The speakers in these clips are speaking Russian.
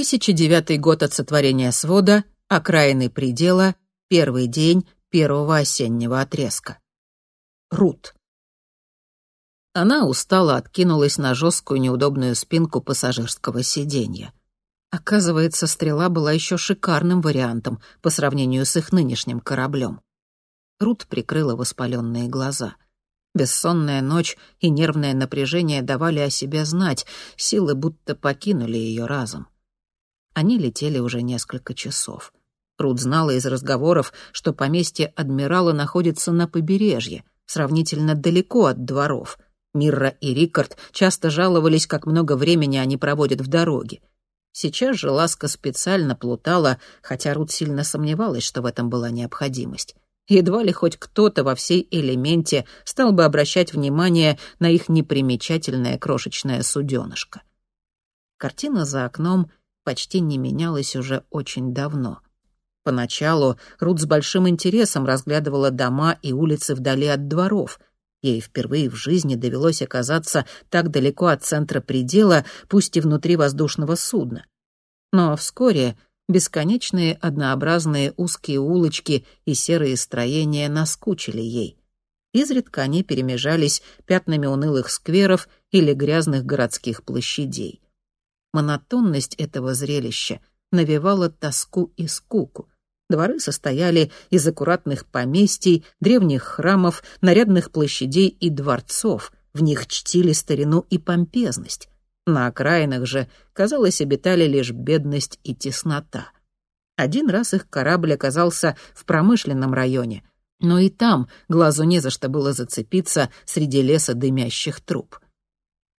2009 год от сотворения свода, окраины предела, первый день первого осеннего отрезка. Рут. Она устало откинулась на жесткую неудобную спинку пассажирского сиденья. Оказывается, стрела была еще шикарным вариантом по сравнению с их нынешним кораблем. Рут прикрыла воспаленные глаза. Бессонная ночь и нервное напряжение давали о себе знать, силы будто покинули ее разум. Они летели уже несколько часов. Рут знала из разговоров, что поместье адмирала находится на побережье, сравнительно далеко от дворов. Мирра и Рикард часто жаловались, как много времени они проводят в дороге. Сейчас же Ласка специально плутала, хотя Рут сильно сомневалась, что в этом была необходимость. Едва ли хоть кто-то во всей элементе стал бы обращать внимание на их непримечательное крошечное суденышко. Картина за окном почти не менялась уже очень давно. Поначалу Рут с большим интересом разглядывала дома и улицы вдали от дворов — Ей впервые в жизни довелось оказаться так далеко от центра предела, пусть и внутри воздушного судна. Но вскоре бесконечные однообразные узкие улочки и серые строения наскучили ей. Изредка они перемежались пятнами унылых скверов или грязных городских площадей. Монотонность этого зрелища навевала тоску и скуку. Дворы состояли из аккуратных поместий, древних храмов, нарядных площадей и дворцов. В них чтили старину и помпезность. На окраинах же, казалось, обитали лишь бедность и теснота. Один раз их корабль оказался в промышленном районе, но и там глазу не за что было зацепиться среди леса дымящих труб.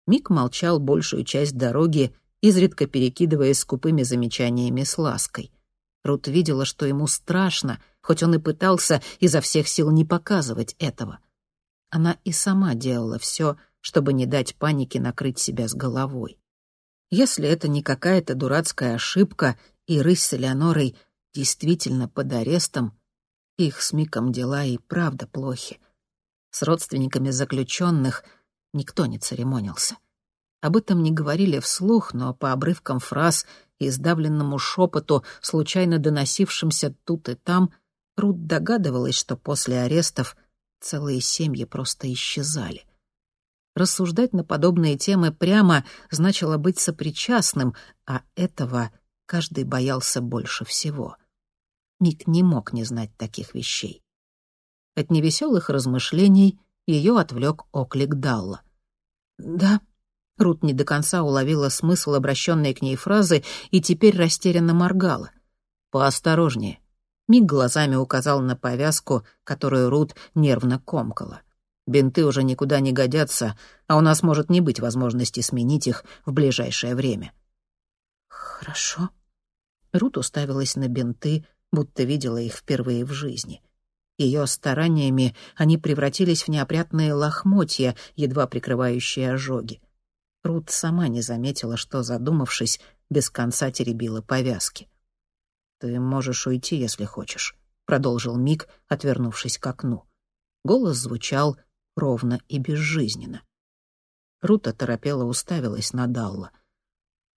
Мик молчал большую часть дороги, изредка перекидываясь скупыми замечаниями с лаской — Рут видела, что ему страшно, хоть он и пытался изо всех сил не показывать этого. Она и сама делала все, чтобы не дать панике накрыть себя с головой. Если это не какая-то дурацкая ошибка, и рысь с Элеонорой действительно под арестом, их с Миком дела и правда плохи. С родственниками заключенных никто не церемонился. Об этом не говорили вслух, но по обрывкам фраз и сдавленному шепоту, случайно доносившимся тут и там, Рут догадывалась, что после арестов целые семьи просто исчезали. Рассуждать на подобные темы прямо значило быть сопричастным, а этого каждый боялся больше всего. Мик не мог не знать таких вещей. От невеселых размышлений ее отвлек оклик Далла. «Да», Рут не до конца уловила смысл обращенной к ней фразы и теперь растерянно моргала. «Поосторожнее». Миг глазами указал на повязку, которую Рут нервно комкала. «Бинты уже никуда не годятся, а у нас может не быть возможности сменить их в ближайшее время». «Хорошо». Рут уставилась на бинты, будто видела их впервые в жизни. Ее стараниями они превратились в неопрятные лохмотья, едва прикрывающие ожоги. Рут сама не заметила, что, задумавшись, без конца теребила повязки. «Ты можешь уйти, если хочешь», — продолжил Мик, отвернувшись к окну. Голос звучал ровно и безжизненно. Рута торопела уставилась на Далла.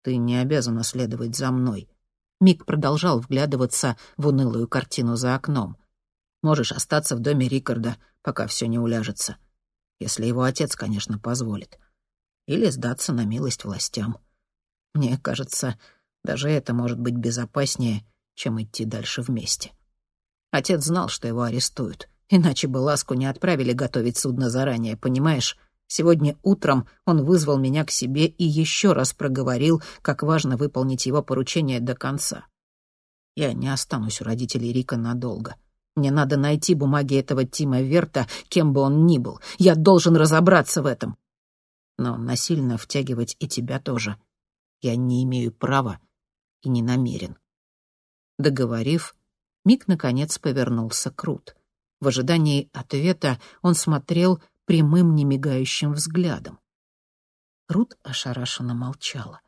«Ты не обязана следовать за мной». Мик продолжал вглядываться в унылую картину за окном. «Можешь остаться в доме Рикарда, пока все не уляжется. Если его отец, конечно, позволит или сдаться на милость властям. Мне кажется, даже это может быть безопаснее, чем идти дальше вместе. Отец знал, что его арестуют, иначе бы Ласку не отправили готовить судно заранее, понимаешь? Сегодня утром он вызвал меня к себе и еще раз проговорил, как важно выполнить его поручение до конца. Я не останусь у родителей Рика надолго. Мне надо найти бумаги этого Тима Верта, кем бы он ни был. Я должен разобраться в этом но насильно втягивать и тебя тоже. Я не имею права и не намерен». Договорив, Мик наконец повернулся к Рут. В ожидании ответа он смотрел прямым, немигающим взглядом. Рут ошарашенно молчала.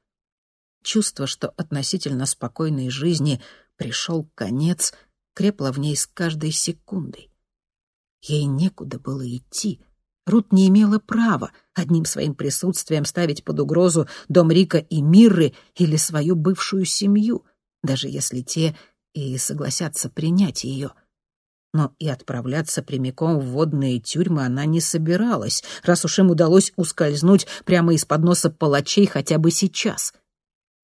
Чувство, что относительно спокойной жизни пришел конец, крепло в ней с каждой секундой. Ей некуда было идти — Рут не имела права одним своим присутствием ставить под угрозу дом Рика и Мирры или свою бывшую семью, даже если те и согласятся принять ее. Но и отправляться прямиком в водные тюрьмы она не собиралась, раз уж им удалось ускользнуть прямо из-под носа палачей хотя бы сейчас.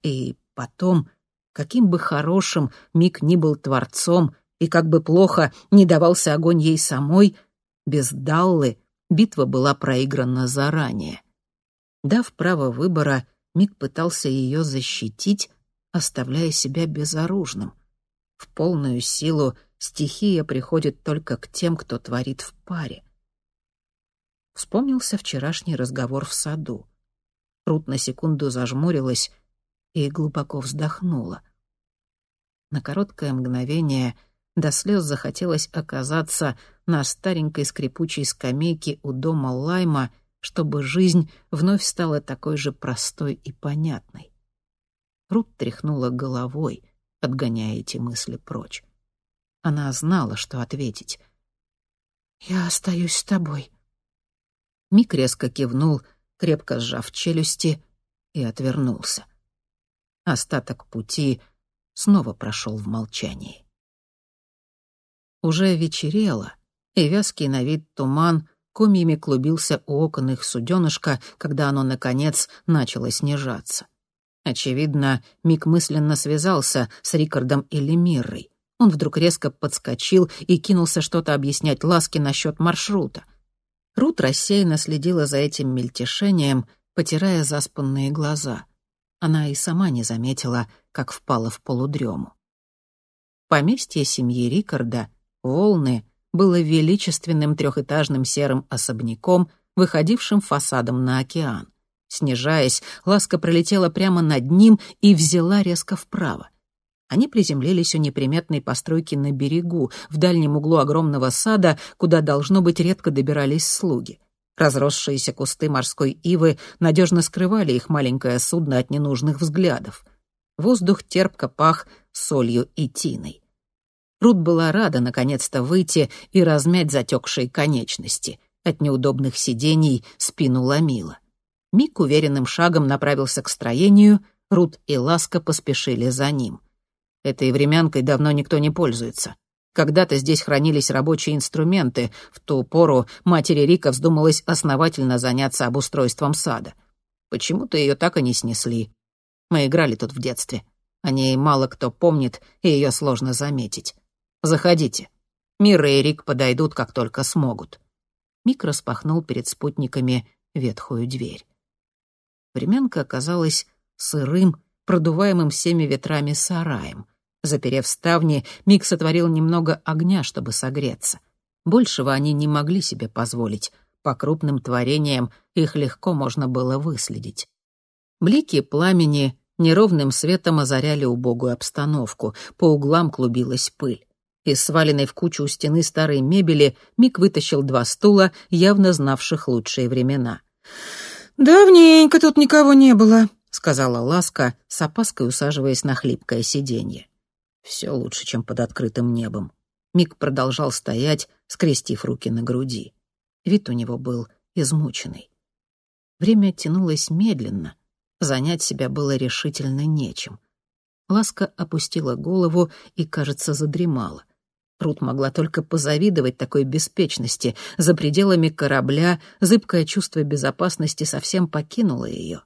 И потом, каким бы хорошим Мик ни был творцом, и как бы плохо не давался огонь ей самой, без Даллы битва была проиграна заранее. Дав право выбора, Мик пытался ее защитить, оставляя себя безоружным. В полную силу стихия приходит только к тем, кто творит в паре. Вспомнился вчерашний разговор в саду. Рут на секунду зажмурилась и глубоко вздохнула. На короткое мгновение — до слез захотелось оказаться на старенькой скрипучей скамейке у дома Лайма, чтобы жизнь вновь стала такой же простой и понятной. Рут тряхнула головой, отгоняя эти мысли прочь. Она знала, что ответить. «Я остаюсь с тобой». Мик резко кивнул, крепко сжав челюсти, и отвернулся. Остаток пути снова прошел в молчании. Уже вечерело, и вязкий на вид туман комьями клубился у окон их суденышка, когда оно, наконец, начало снижаться. Очевидно, Мик мысленно связался с Рикардом или Миррой. Он вдруг резко подскочил и кинулся что-то объяснять Ласке насчет маршрута. Рут рассеянно следила за этим мельтешением, потирая заспанные глаза. Она и сама не заметила, как впала в полудрему. Поместье семьи Рикарда Волны было величественным трехэтажным серым особняком, выходившим фасадом на океан. Снижаясь, ласка пролетела прямо над ним и взяла резко вправо. Они приземлились у неприметной постройки на берегу, в дальнем углу огромного сада, куда, должно быть, редко добирались слуги. Разросшиеся кусты морской ивы надежно скрывали их маленькое судно от ненужных взглядов. Воздух терпко пах солью и тиной. Рут была рада наконец-то выйти и размять затекшие конечности. От неудобных сидений спину ломило. Мик уверенным шагом направился к строению, Рут и Ласка поспешили за ним. Этой времянкой давно никто не пользуется. Когда-то здесь хранились рабочие инструменты, в ту пору матери Рика вздумалось основательно заняться обустройством сада. Почему-то ее так и не снесли. Мы играли тут в детстве. О ней мало кто помнит, и ее сложно заметить. Заходите. Мира и Рик подойдут, как только смогут». Мик распахнул перед спутниками ветхую дверь. Временка оказалась сырым, продуваемым всеми ветрами сараем. Заперев ставни, Мик сотворил немного огня, чтобы согреться. Большего они не могли себе позволить. По крупным творениям их легко можно было выследить. Блики пламени неровным светом озаряли убогую обстановку, по углам клубилась пыль. Из сваленной в кучу у стены старой мебели Мик вытащил два стула, явно знавших лучшие времена. «Давненько тут никого не было», — сказала Ласка, с опаской усаживаясь на хлипкое сиденье. «Все лучше, чем под открытым небом». Мик продолжал стоять, скрестив руки на груди. Вид у него был измученный. Время тянулось медленно. Занять себя было решительно нечем. Ласка опустила голову и, кажется, задремала. Рут могла только позавидовать такой беспечности. За пределами корабля зыбкое чувство безопасности совсем покинуло ее.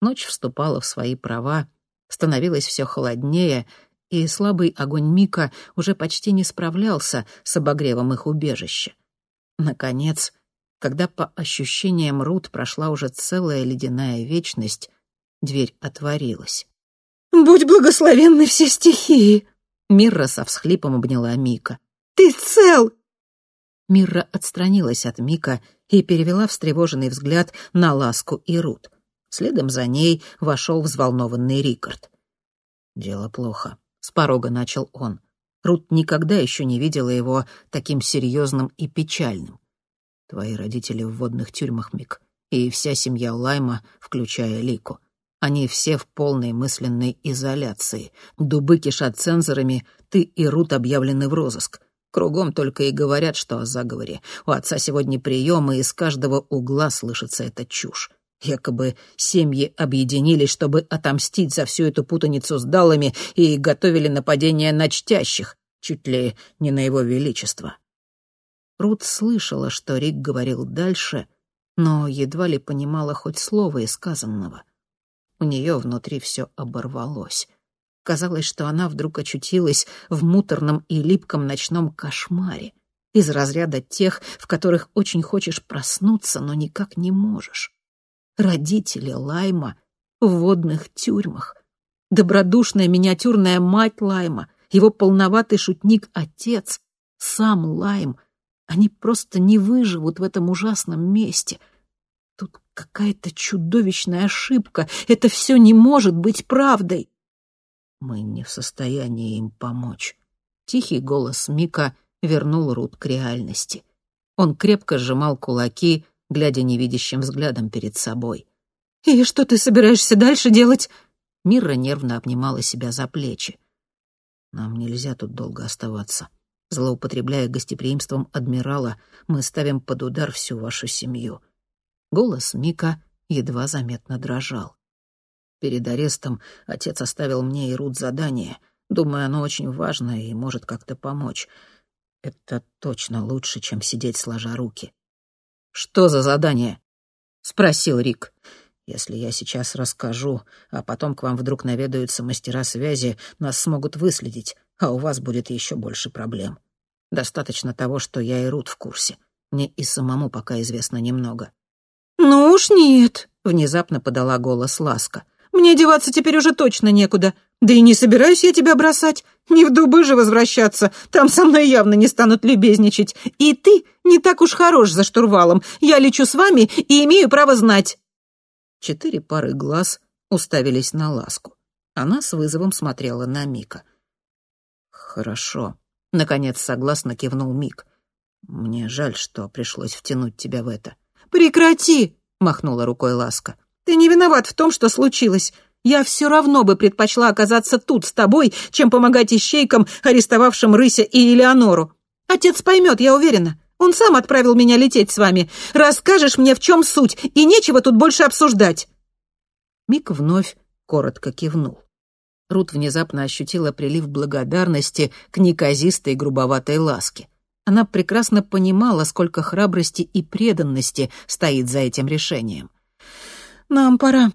Ночь вступала в свои права, становилось все холоднее, и слабый огонь Мика уже почти не справлялся с обогревом их убежища. Наконец, когда по ощущениям Рут прошла уже целая ледяная вечность, дверь отворилась. «Будь благословенны все стихии!» Мирра со всхлипом обняла Мика. «Ты цел!» Мирра отстранилась от Мика и перевела встревоженный взгляд на Ласку и Рут. Следом за ней вошел взволнованный Рикард. «Дело плохо», — с порога начал он. Рут никогда еще не видела его таким серьезным и печальным. «Твои родители в водных тюрьмах, Мик, и вся семья Лайма, включая Лику. Они все в полной мысленной изоляции. Дубы кишат цензорами, ты и Рут объявлены в розыск. Кругом только и говорят, что о заговоре. У отца сегодня прием, и из каждого угла слышится эта чушь. Якобы семьи объединились, чтобы отомстить за всю эту путаницу с далами и готовили нападение на чтящих, чуть ли не на его величество. Рут слышала, что Рик говорил дальше, но едва ли понимала хоть слово из сказанного. У нее внутри все оборвалось. Казалось, что она вдруг очутилась в муторном и липком ночном кошмаре, из разряда тех, в которых очень хочешь проснуться, но никак не можешь. Родители Лайма в водных тюрьмах, добродушная миниатюрная мать Лайма, его полноватый шутник-отец, сам Лайм, они просто не выживут в этом ужасном месте. Какая-то чудовищная ошибка, это все не может быть правдой. Мы не в состоянии им помочь. Тихий голос Мика вернул Рут к реальности. Он крепко сжимал кулаки, глядя невидящим взглядом перед собой. «И что ты собираешься дальше делать?» Мира нервно обнимала себя за плечи. «Нам нельзя тут долго оставаться. Злоупотребляя гостеприимством адмирала, мы ставим под удар всю вашу семью». Голос Мика едва заметно дрожал. Перед арестом отец оставил мне и Рут задание. Думаю, оно очень важное и может как-то помочь. Это точно лучше, чем сидеть сложа руки. «Что за задание?» — спросил Рик. «Если я сейчас расскажу, а потом к вам вдруг наведаются мастера связи, нас смогут выследить, а у вас будет еще больше проблем. Достаточно того, что я и Рут в курсе. Мне и самому пока известно немного». «Ну уж нет», — внезапно подала голос Ласка. Мне деваться теперь уже точно некуда. Да и не собираюсь я тебя бросать. Не в дубы же возвращаться. Там со мной явно не станут любезничать. И ты не так уж хорош за штурвалом. Я лечу с вами и имею право знать». Четыре пары глаз уставились на ласку. Она с вызовом смотрела на Мика. «Хорошо», — наконец согласно кивнул Мик. «Мне жаль, что пришлось втянуть тебя в это». «Прекрати!» — махнула рукой Ласка. Ты не виноват в том, что случилось. Я все равно бы предпочла оказаться тут с тобой, чем помогать ищейкам, арестовавшим Рыся и Элеонору. Отец поймет, я уверена. Он сам отправил меня лететь с вами. Расскажешь мне, в чем суть, и нечего тут больше обсуждать». Мик вновь коротко кивнул. Рут внезапно ощутила прилив благодарности к неказистой грубоватой ласке. Она прекрасно понимала, сколько храбрости и преданности стоит за этим решением. «Нам пора.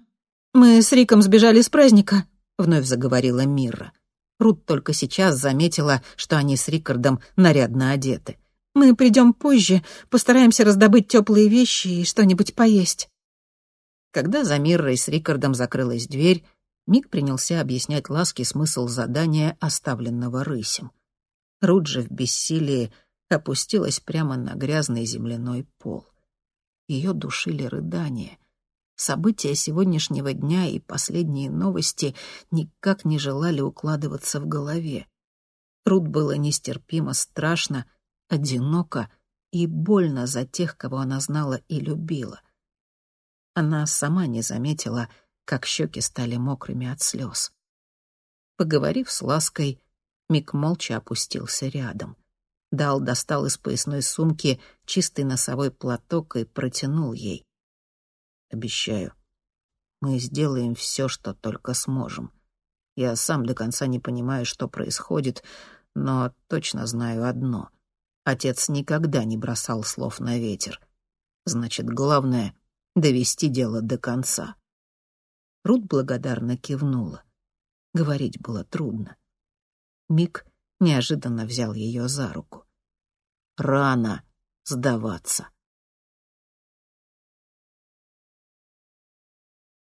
Мы с Риком сбежали с праздника», — вновь заговорила Мира. Рут только сейчас заметила, что они с Рикардом нарядно одеты. «Мы придем позже, постараемся раздобыть теплые вещи и что-нибудь поесть». Когда за Миррой с Рикардом закрылась дверь, Мик принялся объяснять Ласке смысл задания, оставленного рысем. Рут же в бессилии опустилась прямо на грязный земляной пол. Ее душили рыдания — События сегодняшнего дня и последние новости никак не желали укладываться в голове. Рут было нестерпимо страшно, одиноко и больно за тех, кого она знала и любила. Она сама не заметила, как щеки стали мокрыми от слез. Поговорив с Лаской, Мик молча опустился рядом. Дал достал из поясной сумки чистый носовой платок и протянул ей. Обещаю. Мы сделаем все, что только сможем. Я сам до конца не понимаю, что происходит, но точно знаю одно. Отец никогда не бросал слов на ветер. Значит, главное — довести дело до конца. Рут благодарно кивнула. Говорить было трудно. Мик неожиданно взял ее за руку. Рано сдаваться.